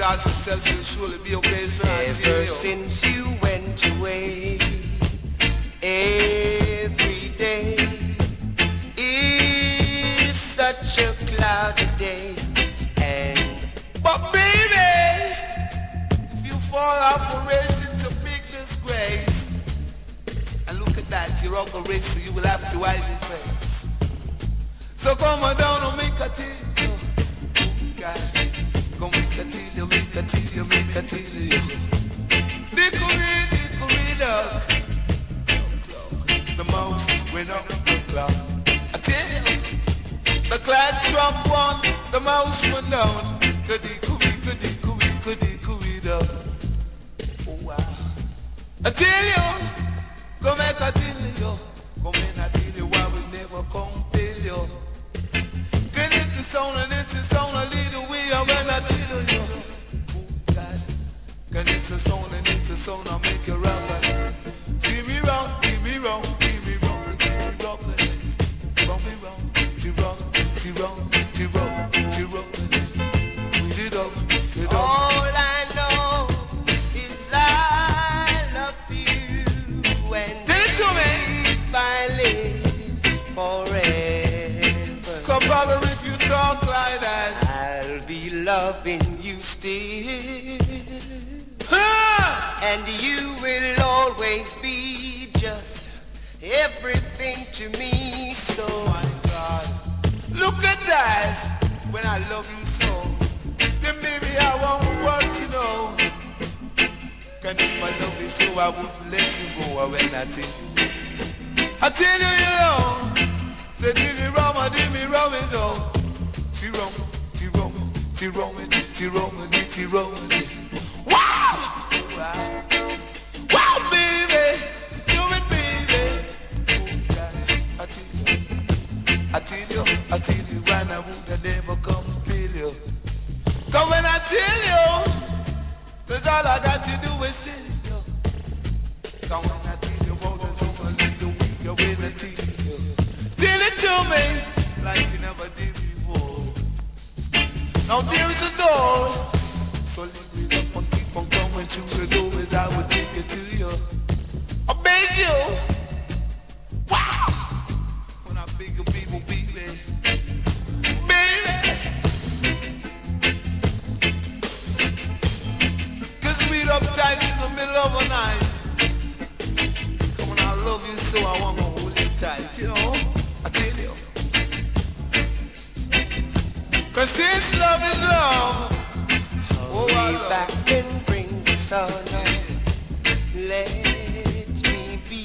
Exalts himself shall surely be obeyed. So Ever since you went away, every day is such a cloudy day. And but baby, if you fall off a race, it's a big disgrace. And look at that, you're off a race, so you will have to hide your face. So come on down and make a tea. You you duck. The mouse went up the clock. I tell you, the clock struck one, the mouse went down. Oh wow. I tell you, a tell you, tell you why we never you. It the sound and sound a little when I tell you. Oh God, cause it's a sound and it's a sound I make And you will always be just everything to me. So my God. Look at that. When I love you so. Then maybe I won't want you know. Can if I love you so I wouldn't let you go I tell you. I tell you, you know. Say, did me wrong, oh, or did me wrong, is all. She wrong, she wrong, she wrong, she wrong, she wrong, Wow! Tell you, I tell you, when I would have never come feel you. Cause when I tell you, cause all I got to do is tell you. Cause when I tell you, about the so I leave the way you I tell you. Tell it to me, like you never did before. Now there is a door, so leave it up and keep on coming through the door as I would take it to you. I beg you. Let me be.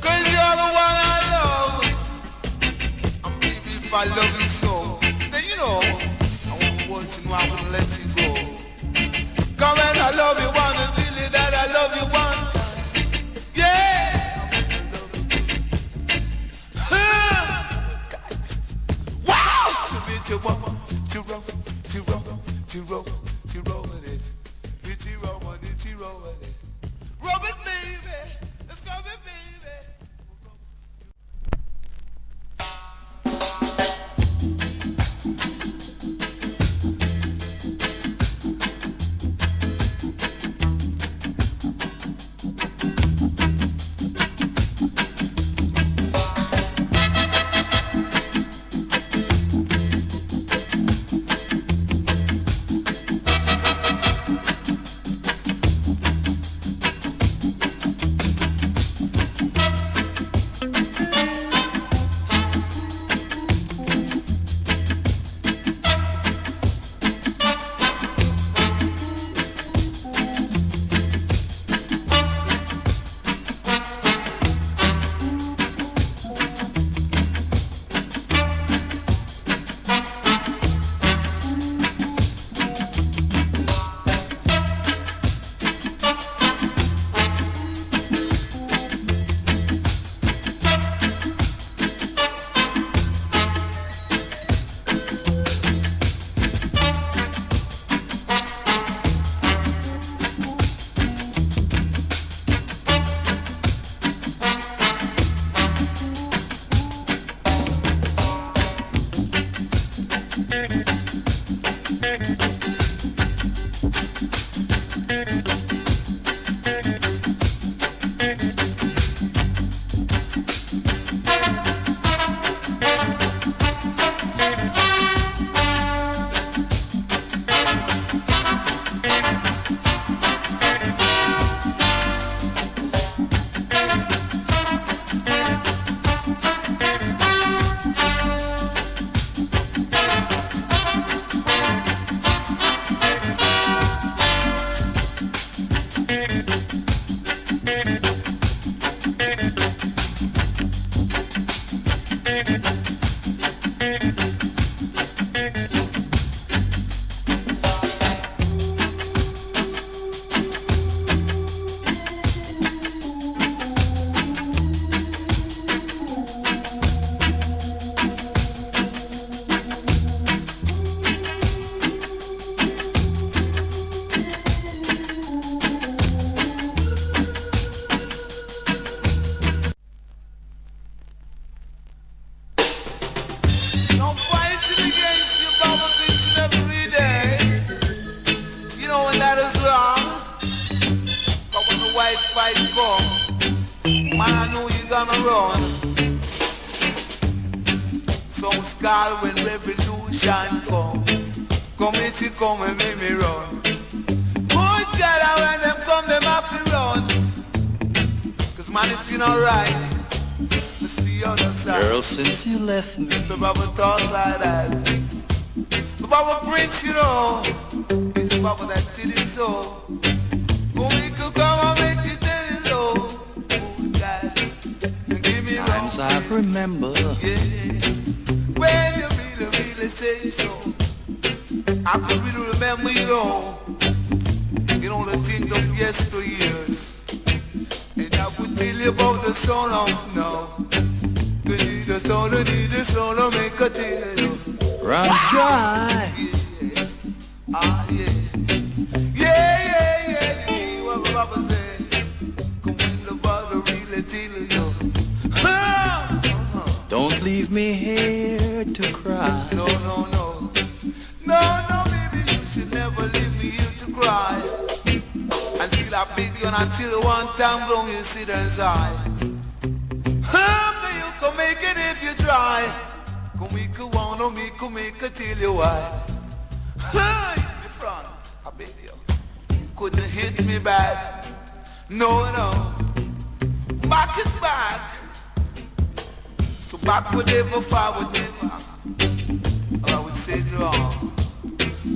Cause you're the one I love. If come. Come and see, come and make me run. Good God, when them come, them have to run. Cause man, if you're not right, it's other side. Girl, since you left me, the Bible talk like that. The Bible preach, you know. It's the Bible that tell you so. Go make you come and make you tell you so. Good God, give me times. I remember. Yeah. When you really, really say so. I could really remember, you know. You know the things of yesteryears. And I would tell you about the son of now. You need a son, you need a son to make a tell you. Runs dry. Yeah. Ah, yeah. Yeah, yeah, yeah, yeah. What the Papa say? Come when the father really tell you. Ah, uh-huh. Don't leave me here to cry. No, no, no. No, no, baby, you should never leave me here to cry. And still I beg you until one time long you sit and sigh. Huh, you can make it if you try. Come make a one, no make a make a tell you why. In the front, I beg you. You couldn't hit me back. No, no. Back is back. So back would never, forward never. Or I would say it's wrong.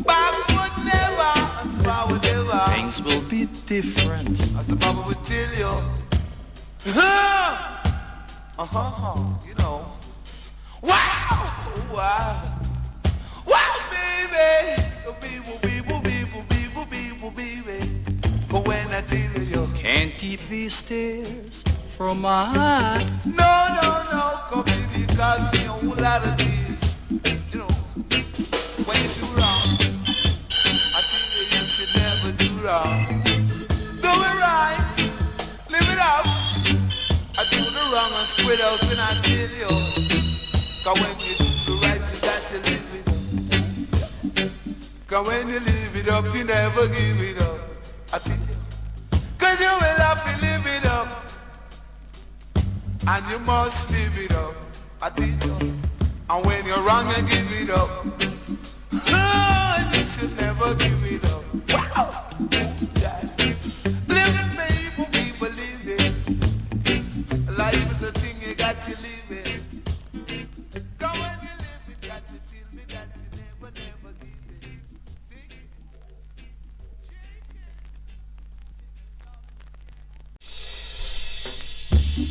Backward never, and forward never. Things will be different. As the Bible would tell you. Uh-huh, uh-huh, you know. Wow, wow. Wow, baby. But when I tell you. Can't keep these tears from my eye. No, no, no, cause me a whole lot of this. Wrong and spread out when I. Cause when you do the right, you got to live it. When you live it up, you never give it up. You. Cause you will have to live it up. And you must live it up. I did you. And when you're wrong, you give it up. You should never give it up.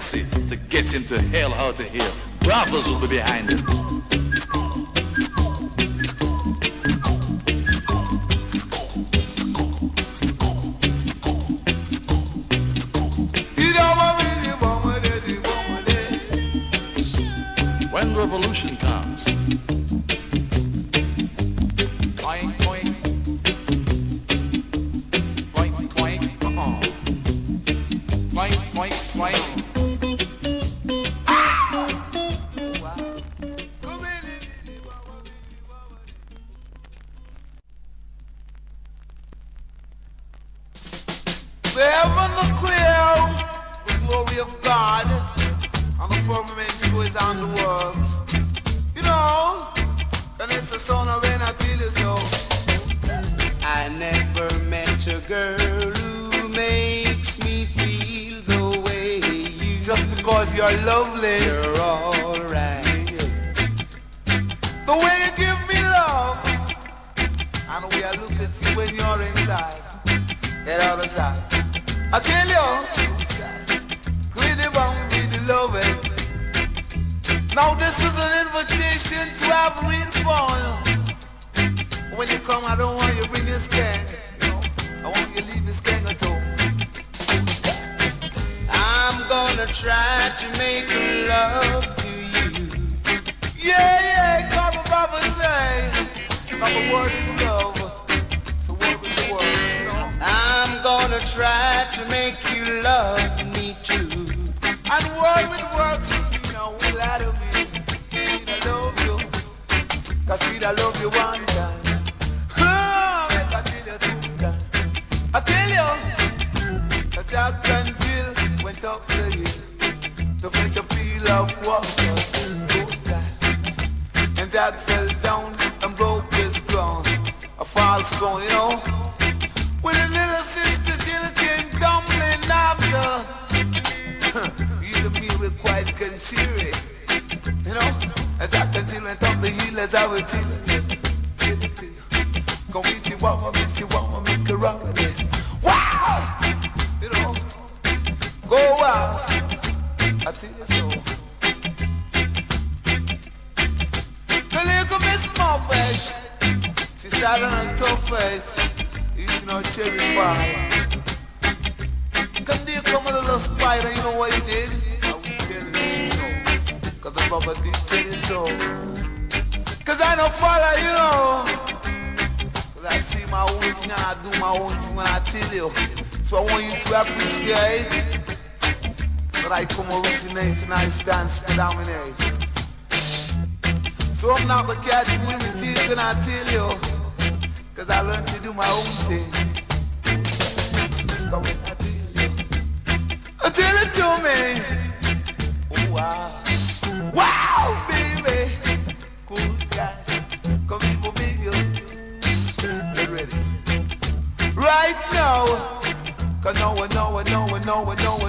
to get him to hell out of here. Brothers will be behind us. When revolution comes, I don't want you bring. You know, I want you leave at home. I'm gonna try to make love to you. Yeah, yeah, call the Bible say. The word is love. So word with words, you know. I'm gonna try to make you love me too. And word with words with me now, will me. I love you. Cause I love you one going on. When the little sister Jill came tumbling after, you and me were quite. You know, I continue and talk the hill as I will tell it. Come, we see around. Tough face, eating her cherry pie. Come there, come a little spider, you know what he did? I will tell you you should know. Cause the brother did tell you so. Cause I know follow, you know. Cause I see my own thing and I do my own thing when I tell you. So I want you to appreciate that I come originate and I stand dominate. So I'm not the cat to imitate and I tell you. Cause I learned to do my own thing. Come on, I tell. It to me. Oh, wow. Ah. Wow, baby. Good guy. Come here, go baby. Get ready. Right now. Cause no one, no one, no one, no one, no one,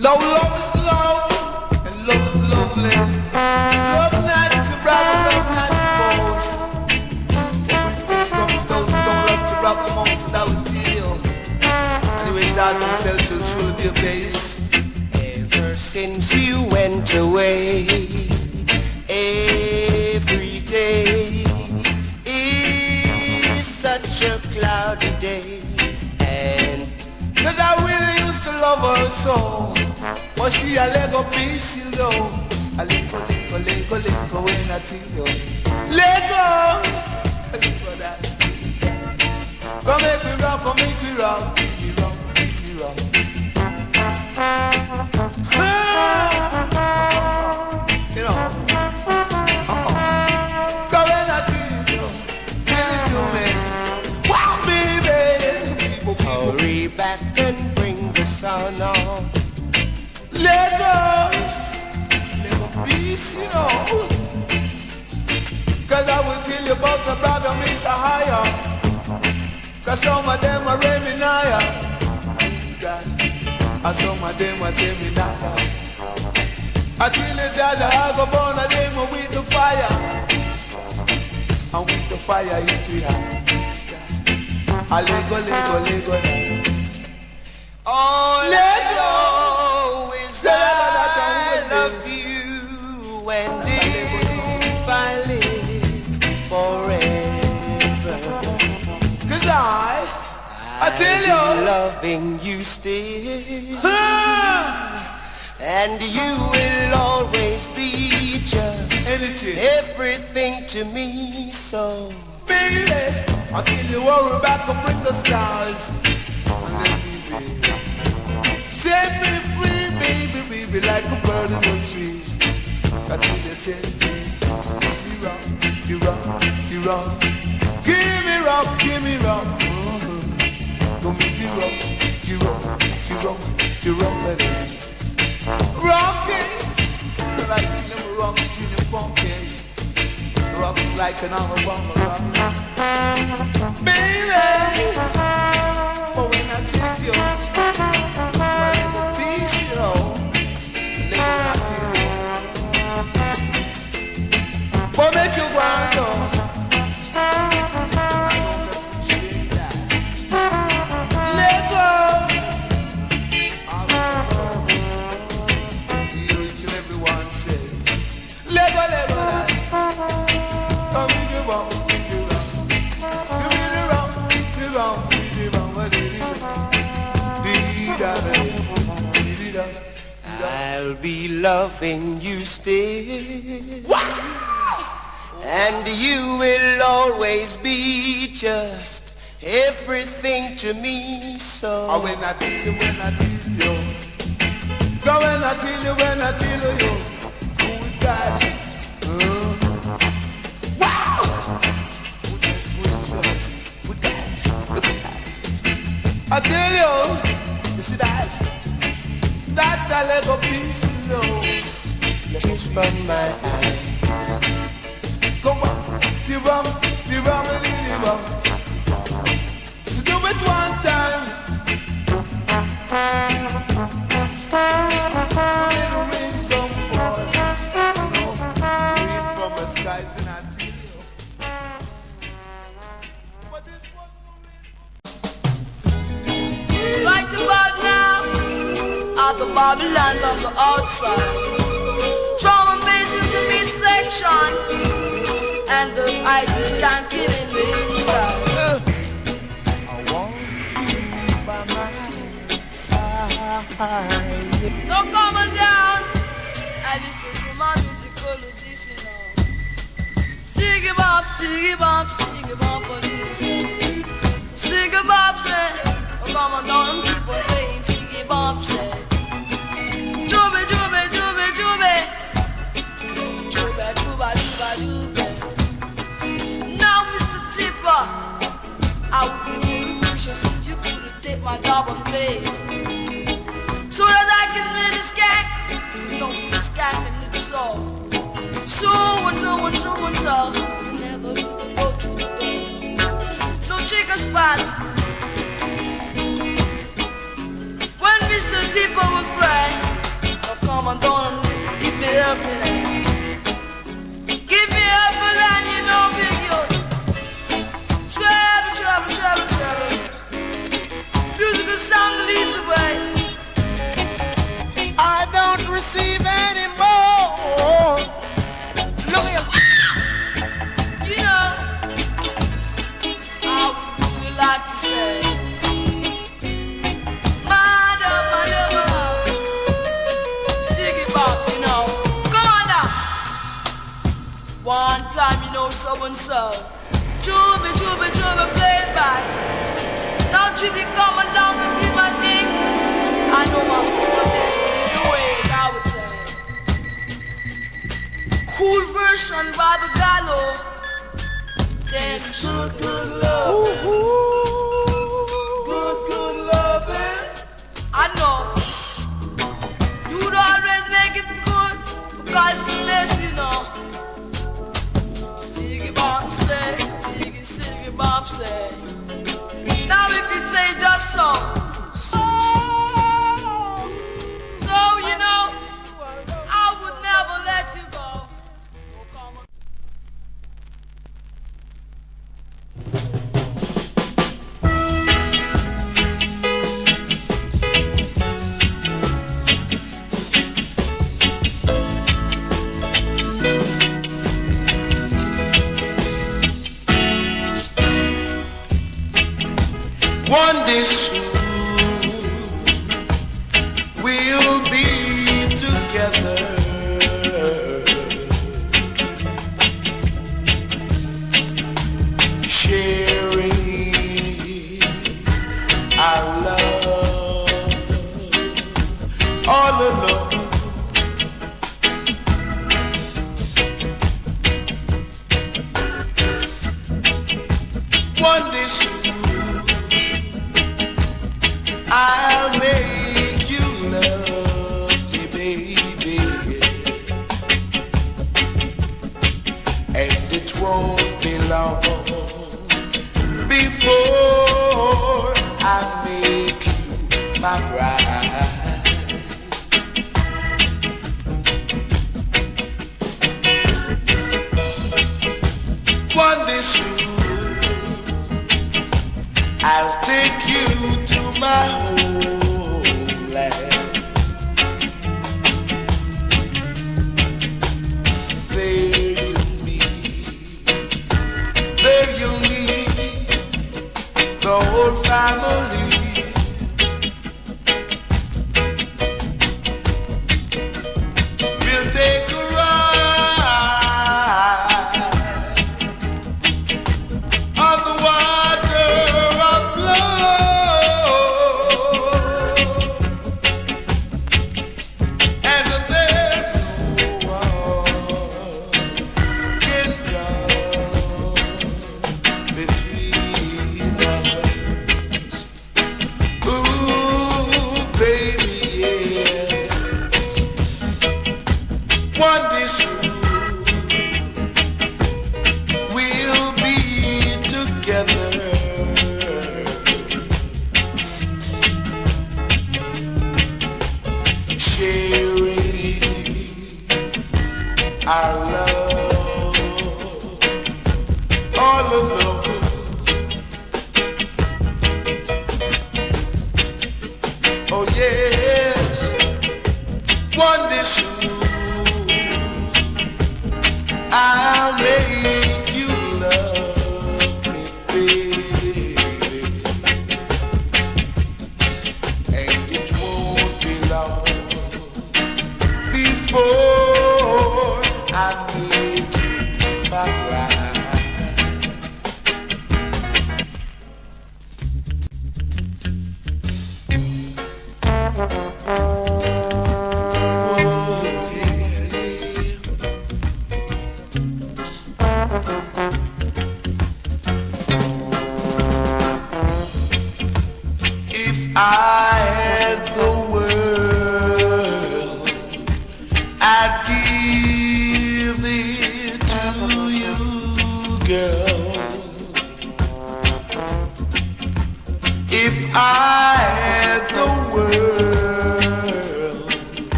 Love, love She a Lego piece, you know. A Lego, Lego, Lego, Lego, when I tell you. Lego! Lego that. Come make me rock, come make me rock. Make rock, make rock. Ah! You know. Uh-uh. Come when I tell you. It to me. Baby. Hurry back and bring the sun. Fire. And with the fire into ya. I lego, lego, lego, lego. Tell you. loving you still, Ah, and you will always be just anything. everything to me. So Baby, until you worry back and bring the stars. And let me be. Set me free, baby, baby, like a bird in a tree. That you just set me free. Tira, tira. Give tira, tira, baby. Rock it. Like you never rock it in the funkies. Rock it like an Alabama rock. Baby, but when I take you, I live a beast, you know. Live when I take you. But make you on, be loving you still. And you will always be just everything to me. Oh, So when I tell you, when I tell you. Go when I tell you, when I tell you. Good God. Uh. Wow! Goodness gracious. Good guys. At that. I tell you. You see that? That's a Lego piece, know. kiss from my eyes. Come on. The rum, the rum, the rum. Do it one time. The little out of Babylon on the outside. Drum and bass in the midsection, and the idols can't get in the inside. No coming down, I listen to my musical medicinal. Siggy bop, siggy bop, siggy bop, what is it? Siggy bop, say, oh come on down, and keep on saying siggy bop, say jube, jube, Now, Mr. Tipper, I would be really anxious if you could take my job on. So that I can live this cat, you know, this gang and its soul. So and so and so and so. Never go the door. Don't check a spot. Mr. Zippo would play mama, gonna give me up and Give me you know. I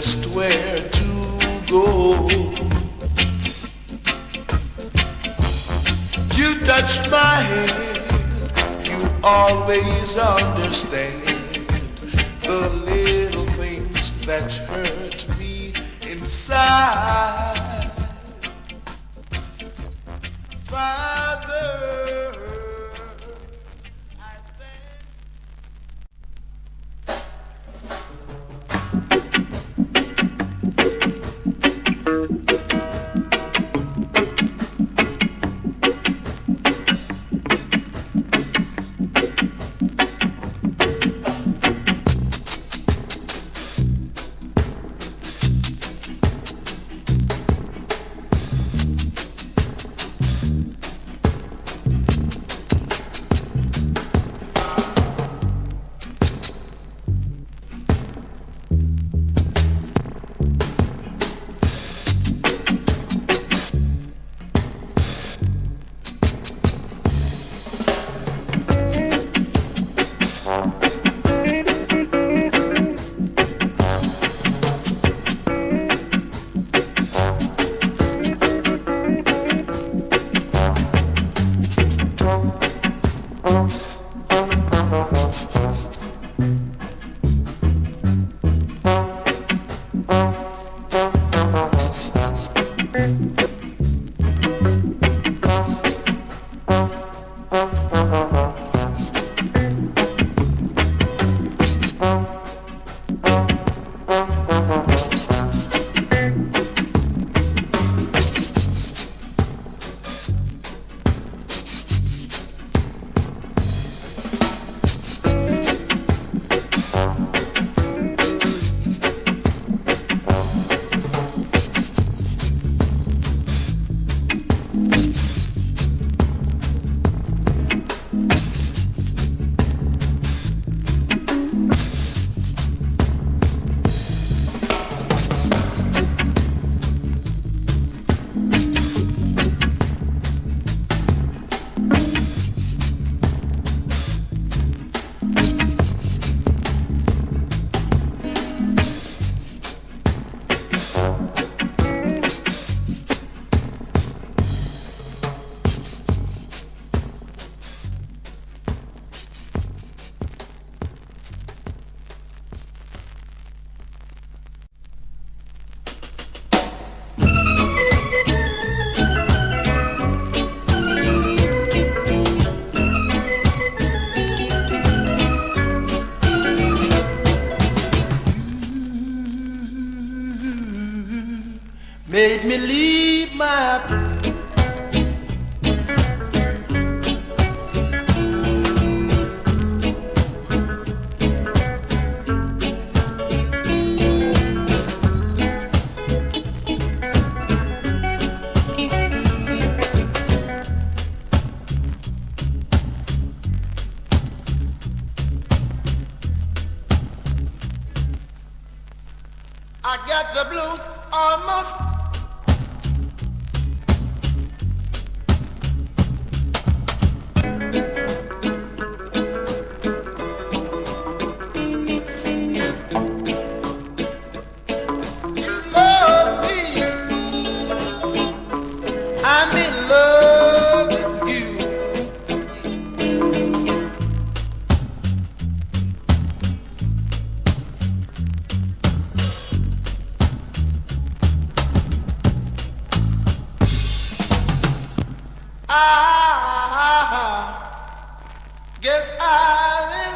just where to go. You touched my head. you always understand the little things that hurt me inside. driving.